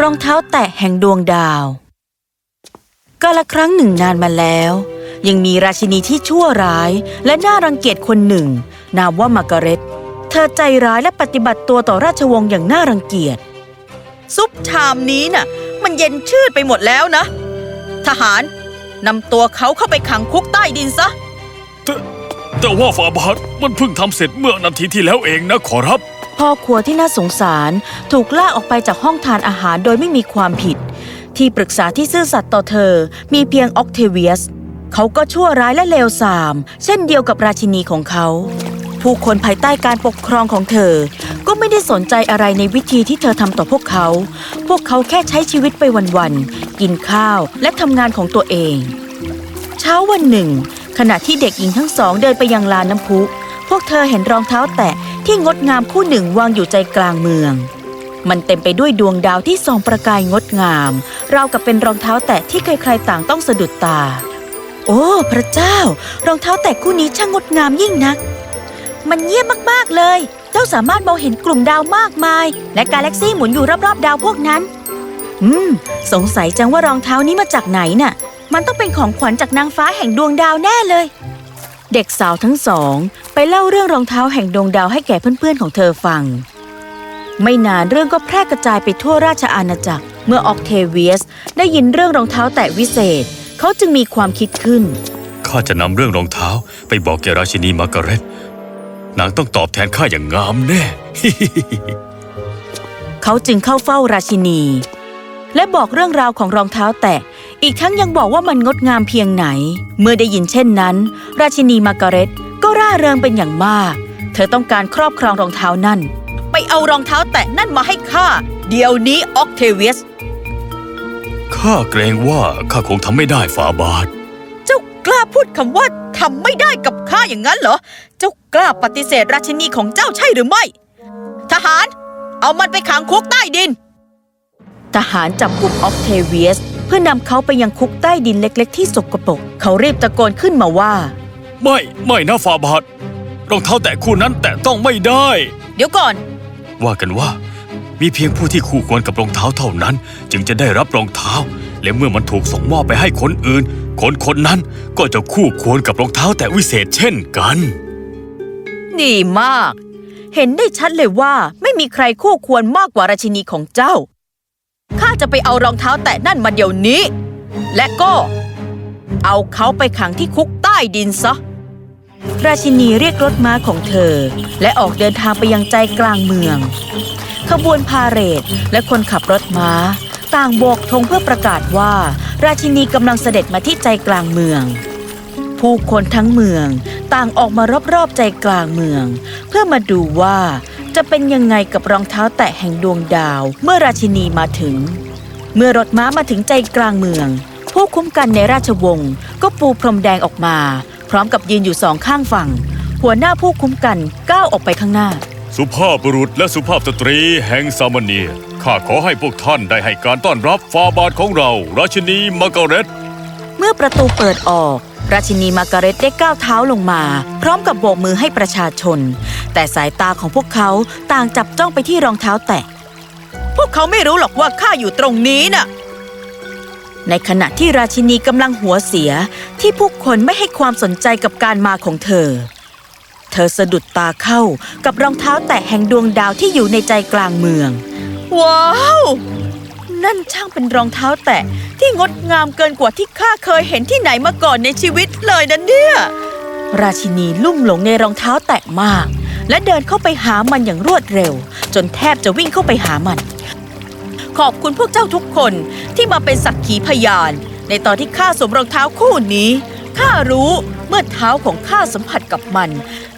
รองเท้าแตะแห่งดวงดาว กาละครั้งหนึ่งนานมาแล้ว ยังมีราชินีที่ชั่วร้ายและน่ารังเกียจคนหนึ่ง นามว่ามาร์กาเร็ต เธอใจร้ายและปฏิบัติตัวต่อราชวงศ์อย่างน่ารังเกียจ ซุปชามนี้น่ะ มันเย็นชืดไปหมดแล้วนะ ทหารนำตัวเขาเข้าไปขังคุกใต้ดินซะ แต่ว่าฝาบาทมันเพิ่งทำเสร็จเมื่อนาทีที่แล้วเองนะขอรับ พ่อครัวที่น่าสงสารถูกลากออกไปจากห้องทานอาหารโดยไม่มีความผิด ที่ปรึกษาที่ซื่อสัตย์ต่อเธอมีเพียงออกเทเวียส เขาก็ชั่วร้ายและเลวทราม เช่นเดียวกับราชินีของเขา ผู้คนภายใต้การปกครองของเธอ ก็ไม่ได้สนใจอะไรในวิธีที่เธอทำต่อพวกเขา พวกเขาแค่ใช้ชีวิตไปวันๆกินข้าวและทำงานของตัวเอง เช้าวันหนึ่ง ขณะที่เด็กหญิงทั้งสองเดินไปยังลานน้ำพุ พวกเธอเห็นรองเท้าแตะที่งดงามคู่หนึ่งวางอยู่ใจกลางเมือง มันเต็มไปด้วยดวงดาวที่ส่องประกายงดงาม ราวกับเป็นรองเท้าแตะที่ใครๆต่างต้องสะดุดตา โอ้ พระเจ้า รองเท้าแตะคู่นี้ช่างงดงามยิ่งนัก มันเยี่ยมมากๆเลย เจ้าสามารถมองเห็นกลุ่มดาวมากมาย และกาแล็กซี่หมุนอยู่รอบๆดาวพวกนั้น อืม สงสัยจังว่ารองเท้านี้มาจากไหนน่ะ มันต้องเป็นของขวัญจากนางฟ้าแห่งดวงดาวแน่เลย เด็กสาวทั้งสอง ไปเล่าเรื่องรองเท้าแห่งดวงดาวให้แก่เพื่อนๆของเธอฟัง ไม่นานเรื่องก็แพร่กระจายไปทั่วราชอาณาจักร เมื่อออกเทเวียสได้ยินเรื่องรองเท้าแตะวิเศษ เขาจึงมีความคิดขึ้น ข้าจะนำเรื่องรองเท้าไปบอกแก่ราชินีมาร์กาเร็ตนางต้องตอบแทนข้าอย่างงามแน่ เขาจึงเข้าเฝ้าราชินี และบอกเรื่องราวของรองเท้าแตะ อีกทั้งยังบอกว่ามันงดงามเพียงไหน เมื่อได้ยินเช่นนั้น ราชินีมาร์การเร็ตก็ร่าเริงเป็นอย่างมาก เธอต้องการครอบครองรองเท้านั่น ไปเอารองเท้าแตะนั่นมาให้ข้า เดี๋ยวนี้ออกเทเวียสข้าเกรงว่าข้าคงทำไม่ได้ฝาบาท เจ้ากล้าพูดคำว่าทำไม่ได้กับข้าอย่างนั้นเหรอ เจ้ากล้าปฏิเสธราชินีของเจ้าใช่หรือไม่ ทหาร เอามันไปขังคุกใต้ดิน ทหารจับกลุ่มออกเทเวียส เพื่อนำเขาไปยังคุกใต้ดินเล็ก ๆ ที่สกปรกเขารีบตะโกนขึ้นมาว่า ไม่ ไม่นะฝาบาทรองเท้าแตะคู่นั้นแตะต้องไม่ได้ เดี๋ยวก่อน ว่ากันว่า มีเพียงผู้ที่คู่ควรกับรองเท้าเท่านั้น จึงจะได้รับรองเท้า และเมื่อมันถูกส่งมอบไปให้คนอื่น คนคนนั้นก็จะคู่ควรกับรองเท้าแตะวิเศษเช่นกันดีมาก เห็นได้ชัดเลยว่าไม่มีใครคู่ควรมากกว่าราชินีของเจ้าข้า จะไปเอารองเท้าแตะนั่นมาเดี๋ยวนี้ และก็ เอาเขาไปขังที่คุกใต้ดินซะ ราชินีเรียกรถม้าของเธอ และออกเดินทางไปยังใจกลางเมือง ขบวนพาเหรดและคนขับรถม้า ต่างโบกธงเพื่อประกาศว่า ราชินีกำลังเสด็จมาที่ใจกลางเมืองผู้คนทั้งเมืองต่างออกมารอบๆใจกลางเมือง เพื่อมาดูว่าจะเป็นยังไงกับรองเท้าแตะแห่งดวงดาวเมื่อราชินีมาถึง เมื่อรถม้ามาถึงใจกลางเมือง ผู้คุ้มกันในราชวงศ์ก็ปูพรมแดงออกมา พร้อมกับยืนอยู่สองข้างฝั่ง หัวหน้าผู้คุ้มกันก้าวออกไปข้างหน้า สุภาพบุรุษและสุภาพสตรีแห่งซามเนียข้าขอให้พวกท่านได้ให้การต้อนรับฟาบาทของเรา ราชินีมาร์กาเร็ตเมื่อประตูเปิดออก ราชินีมาร์กาเร็ตได้ก้าวเท้าลงมา พร้อมกับโบกมือให้ประชาชน แต่สายตาของพวกเขาต่างจับจ้องไปที่รองเท้าแตะพ วกเขาไม่รู้หรอกว่าข้าอยู่ตรงนี้น่ะ ในขณะที่ราชินีกำลังหัวเสียที่ผู้คนไม่ให้ความสนใจกับการมาของเธอ เธอสะดุดตาเข้ากับรองเท้าแตะแห่งดวงดาวที่อยู่ในใจกลางเมือง ว้าว นั่นช่างเป็นรองเท้าแตะที่งดงามเกินกว่าที่ข้าเคยเห็นที่ไหนมาก่อนในชีวิตเลยนะเนี่ย ราชินีลุ่มหลงในรองเท้าแตะมากและเดินเข้าไปหามันอย่างรวดเร็ว จนแทบจะวิ่งเข้าไปหามัน ขอบคุณพวกเจ้าทุกคนที่มาเป็นสักขีพยาน ในตอนที่ข้าสวมรองเท้าคู่นี้ข้ารู้เมื่อเท้าของข้าสัมผัสกับมัน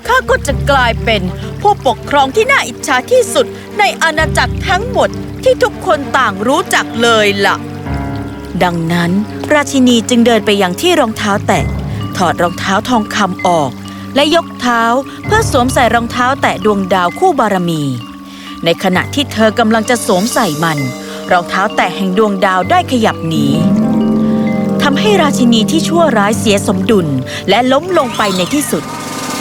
ข้าก็จะกลายเป็นผู้ปกครองที่น่าอิจฉาที่สุดในอาณาจักรทั้งหมดที่ทุกคนต่างรู้จักเลยล่ะ ดังนั้นราชินีจึงเดินไปยังที่รองเท้าแตะ ถอดรองเท้าทองคำออก และยกเท้าเพื่อสวมใส่รองเท้าแตะดวงดาวคู่บารมี ในขณะที่เธอกำลังจะสวมใส่มัน รองเท้าแตะแห่งดวงดาวได้ขยับหนีทำให้ราชินีที่ชั่วร้ายเสียสมดุลและล้มลงไปในที่สุด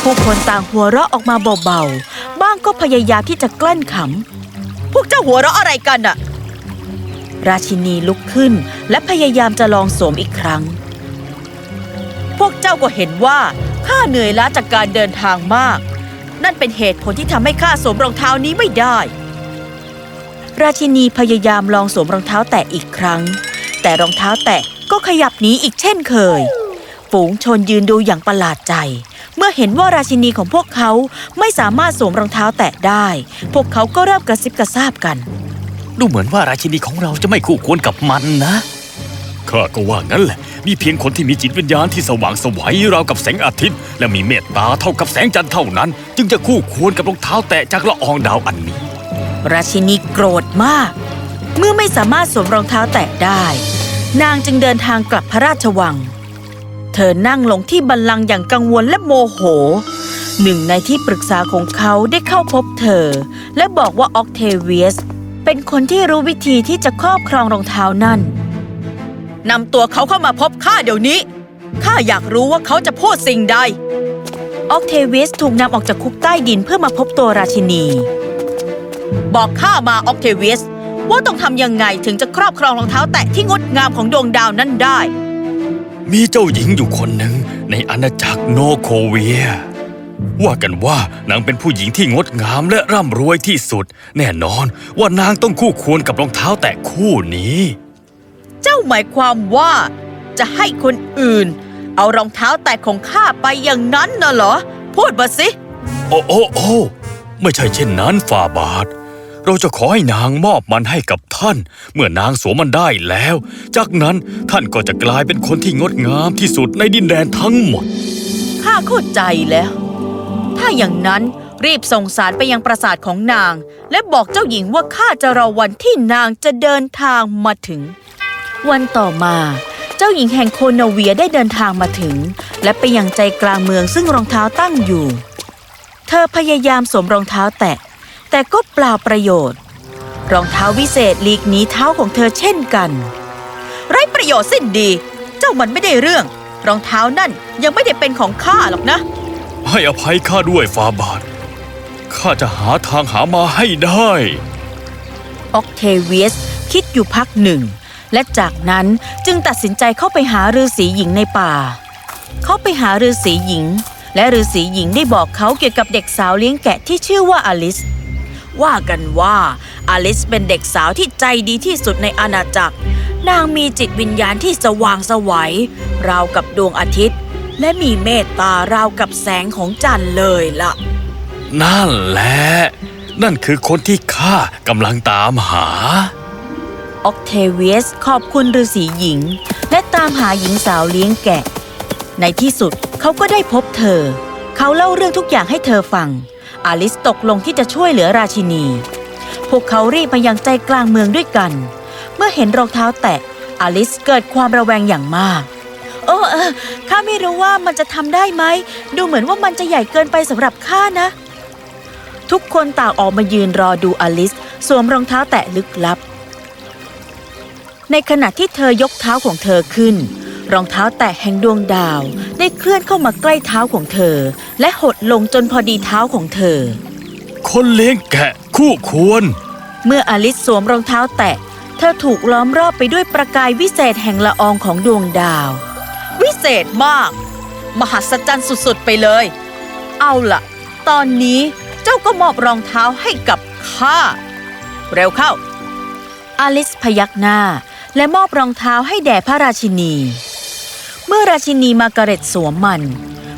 ผู้คนต่างหัวเราะออกมาเบาๆ บ้างก็พยายามที่จะกลั้นขำ พวกเจ้าหัวเราะอะไรกันอะราชินีลุกขึ้นและพยายามจะลองสวมอีกครั้ง พวกเจ้าก็เห็นว่าข้าเหนื่อยล้าจากการเดินทางมาก นั่นเป็นเหตุผลที่ทำให้ข้าสวมรองเท้านี้ไม่ได้ ราชินีพยายามลองสวมรองเท้าแตะอีกครั้ง แต่รองเท้าแตะก็ขยับหนีอีกเช่นเคย ฝูงชนยืนดูอย่างประหลาดใจ เมื่อเห็นว่าราชินีของพวกเขาไม่สามารถสวมรองเท้าแตะได้ พวกเขาก็เริ่มกระซิบกระซาบกัน ดูเหมือนว่าราชินีของเราจะไม่คู่ควรกับมันนะข้าก็ว่างั้นแหละ มีเพียงคนที่มีจิตวิญญาณที่สว่างสวัยราวกับแสงอาทิตย์ และมีเมตตาเท่ากับแสงจันทร์เท่านั้น จึงจะคู่ควรกับรองเท้าแตะจากละอองดาวอันนี้ ราชินีโกรธมาก เมื่อไม่สามารถสวมรองเท้าแตะได้ นางจึงเดินทางกลับพระราชวัง เธอนั่งลงที่บัลลังก์อย่างกังวลและโมโห หนึ่งในที่ปรึกษาของเขาได้เข้าพบเธอ และบอกว่าออกเทเวียสเป็นคนที่รู้วิธีที่จะครอบครองรองเท้านั่นนำตัวเขาเข้ามาพบข้าเดี๋ยวนี้ข้าอยากรู้ว่าเขาจะพูดสิ่งใดออกเทเวียสถูกนำออกจากคุกใต้ดินเพื่อมาพบตัวราชินี บอกข้ามาออกเทเวียสว่าต้องทำยังไงถึงจะครอบครองรองเท้าแตะที่งดงามของดวงดาวนั้นได้ มีเจ้าหญิงอยู่คนหนึ่งในอาณาจักรโนโคเวีย ว่ากันว่านางเป็นผู้หญิงที่งดงามและร่ำรวยที่สุด แน่นอนว่านางต้องคู่ควรกับรองเท้าแตะคู่นี้ เจ้าหมายความว่าจะให้คนอื่น เอารองเท้าแตะของข้าไปอย่างนั้นน่ะเหรอ พูดมาสิ โอ้โอ้โอ้ไม่ใช่เช่นนั้นฝ่าบาท เราจะขอให้นางมอบมันให้กับท่าน เมื่อนางสวมมันได้แล้ว จากนั้นท่านก็จะกลายเป็นคนที่งดงามที่สุดในดินแดนทั้งหมด ข้าเข้าใจแล้ว ถ้าอย่างนั้นรีบส่งสารไปยังปราสาทของนาง และบอกเจ้าหญิงว่าข้าจะรอวันที่นางจะเดินทางมาถึง วันต่อมา เจ้าหญิงแห่งโคนาเวียได้เดินทางมาถึง และไปยังใจกลางเมืองซึ่งรองเท้าตั้งอยู่ เธอพยายามสวมรองเท้าแตะ แต่ก็เปล่าประโยชน์ รองเท้าวิเศษหลีกหนีเท้าของเธอเช่นกัน ไร้ประโยชน์สิ้นดี เจ้ามันไม่ได้เรื่อง รองเท้านั่นยังไม่ได้เป็นของข้าหรอกนะ ให้อภัยข้าด้วยฝ่าบาทข้าจะหาทางหามาให้ได้ออกเทเวียสคิดอยู่พักหนึ่ง และจากนั้นจึงตัดสินใจเข้าไปหาฤาษีหญิงในป่า เขาไปหาฤาษีหญิง และฤาษีหญิงได้บอกเขาเกี่ยวกับเด็กสาวเลี้ยงแกะที่ชื่อว่าอลิส ว่ากันว่าอลิสเป็นเด็กสาวที่ใจดีที่สุดในอาณาจักร นางมีจิตวิญญาณที่สว่างไสวัยราวกับดวงอาทิตย์ และมีเมตตาราวกับแสงของจันทร์เลยล่ะ นั่นแหละ นั่นคือคนที่ข้ากำลังตามหาออกเทเวียสขอบคุณฤาษีหญิง และตามหาหญิงสาวเลี้ยงแกะ ในที่สุดเขาก็ได้พบเธอ เขาเล่าเรื่องทุกอย่างให้เธอฟัง อลิสตกลงที่จะช่วยเหลือราชินี พวกเขารีบมายังใจกลางเมืองด้วยกัน เมื่อเห็นรองเท้าแตะอลิสเกิดความระแวงอย่างมาก โอ้เออข้าไม่รู้ว่ามันจะทำได้ไหม ดูเหมือนว่ามันจะใหญ่เกินไปสำหรับข้านะ ทุกคนต่างออกมายืนรอดูอลิสสวมรองเท้าแตะลึกลับ ในขณะที่เธอยกเท้าของเธอขึ้น รองเท้าแตะแห่งดวงดาว ได้เคลื่อนเข้ามาใกล้เท้าของเธอ และหดลงจนพอดีเท้าของเธอ คนเลี้ยงแกะคู่ควร เมื่ออลิสสวมรองเท้าแตะ เธอถูกล้อมรอบไปด้วยประกายวิเศษแห่งละอองของดวงดาว วิเศษมาก มหัศจรรย์สุดๆไปเลย เอาล่ะ ตอนนี้เจ้าก็มอบรองเท้าให้กับข้าเร็วเข้า อลิสพยักหน้าและมอบรองเท้าให้แด่พระราชินี เมื่อราชินีมาการเร็ตสวมมัน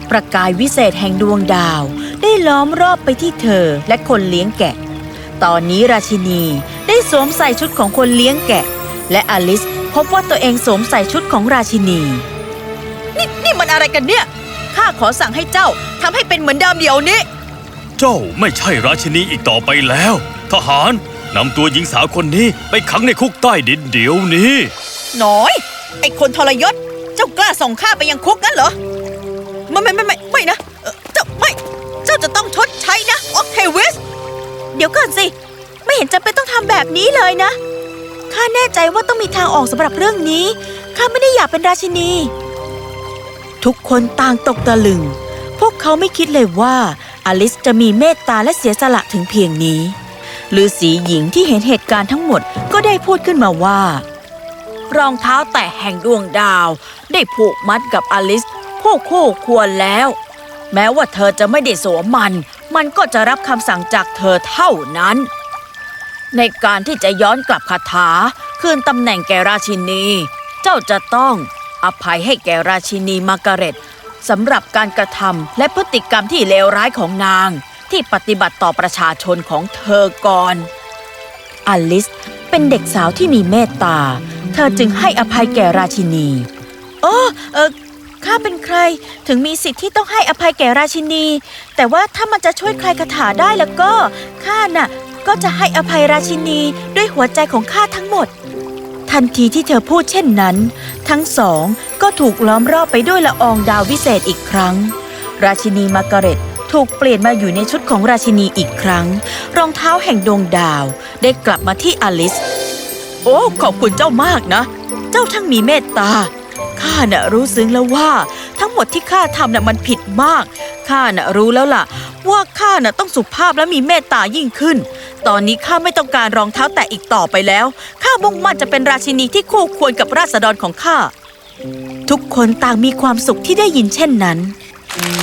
ประกายวิเศษแห่งดวงดาว ได้ล้อมรอบไปที่เธอและคนเลี้ยงแกะ ตอนนี้ราชินีได้สวมใส่ชุดของคนเลี้ยงแกะ และอลิสพบว่าตัวเองสวมใส่ชุดของราชินี นี่นี่มันอะไรกันเนี่ย ข้าขอสั่งให้เจ้าทำให้เป็นเหมือนเดิมเดี๋ยวนี้ เจ้าไม่ใช่ราชินีอีกต่อไปแล้ว ทหารนำตัวหญิงสาวคนนี้ไปขังในคุกใต้ดินเดี๋ยวนี้น้อย ไอ้คนทรยศเจ้ากล้าส่งข้าไปยังคุกงั้นเหรอ ไม่ไม่ไม่ไม่ไม่นะเอ่อเจ้าไม่ เจ้าจะต้องชดใช้นะออกเทวิส เดี๋ยวก่อนสิ ไม่เห็นจำเป็นต้องทำแบบนี้เลยนะ ข้าแน่ใจว่าต้องมีทางออกสำหรับเรื่องนี้ ข้าไม่ได้อยากเป็นราชินี ทุกคนต่างตกตะลึง พวกเขาไม่คิดเลยว่าอลิสจะมีเมตตาและเสียสละถึงเพียงนี้ฤาษีหญิงที่เห็นเหตุการณ์ทั้งหมดก็ได้พูดขึ้นมาว่า รองเท้าแตะแห่งดวงดาว ได้ผูกมัดกับอลิสผู้คู่ควรแล้ว แม้ว่าเธอจะไม่ได้สวมมัน มันก็จะรับคำสั่งจากเธอเท่านั้น ในการที่จะย้อนกลับคาถา คืนตำแหน่งแกราชินี เจ้าจะต้องอภัยให้แกราชินีมาร์กาเร็ตสำหรับการกระทำและพฤติกรรมที่เลวร้ายของนาง ที่ปฏิบัติต่อประชาชนของเธอก่อน อลิส เป็นเด็กสาวที่มีเมตตา เธอจึงให้อภัยแก่ราชินี โอ้เออข้าเป็นใครถึงมีสิทธิ์ที่ต้องให้อภัยแก่ราชินี แต่ว่าถ้ามันจะช่วยคลายคาถาได้แล้วก็ข้าน่ะ ก็จะให้อภัยราชินีด้วยหัวใจของข้าทั้งหมด ทันทีที่เธอพูดเช่นนั้น ทั้งสองก็ถูกล้อมรอบไปด้วยละอองดาววิเศษอีกครั้ง ราชินีมาร์กาเร็ต ถูกเปลี่ยนมาอยู่ในชุดของราชินีอีกครั้ง รองเท้าแห่งดวงดาว ได้กลับมาที่อลิส โอ้ขอบคุณเจ้ามากนะ เจ้าทั้งมีเมตตาข้าน่ะรู้ซึ้งแล้วว่า ทั้งหมดที่ข้าทำน่ะมันผิดมากข้าน่ะรู้แล้วล่ะ ว่าข้าน่ะต้องสุภาพและมีเมตตายิ่งขึ้น ตอนนี้ข้าไม่ต้องการรองเท้าแตะอีกต่อไปแล้วข้ามุ่งมั่นจะเป็นราชินีที่คู่ควรกับราษฎรของข้าทุกคนต่างมีความสุขที่ได้ยินเช่นนั้น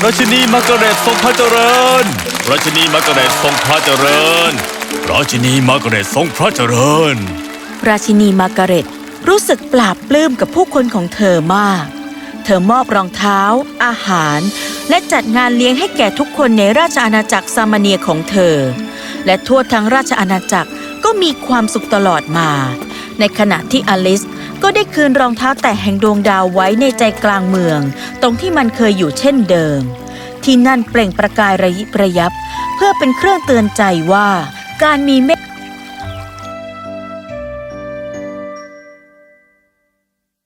ราชินีมาร์กาเร็ตทรงพระเจริญ ราชินีมาร์กาเร็ตทรงพระเจริญ ราชินีมาร์กาเร็ตทรงพระเจริญ ราชินีมาร์กาเร็ตรู้สึกปลาบปลื้มกับผู้คนของเธอมาก เธอมอบรองเท้า อาหาร และจัดงานเลี้ยงให้แก่ทุกคนในราชอาณาจักรซามาเนียของเธอ และทั่วทั้งราชอาณาจักรก็มีความสุขตลอดมา ในขณะที่อลิส ก็ได้คืนรองเท้าแตะแห่งดวงดาวไว้ในใจกลางเมือง ตรงที่มันเคยอยู่เช่นเดิม ที่นั่นเปล่งประกายระยิบระยับ เพื่อเป็นเครื่องเตือนใจว่า การมีเมฆ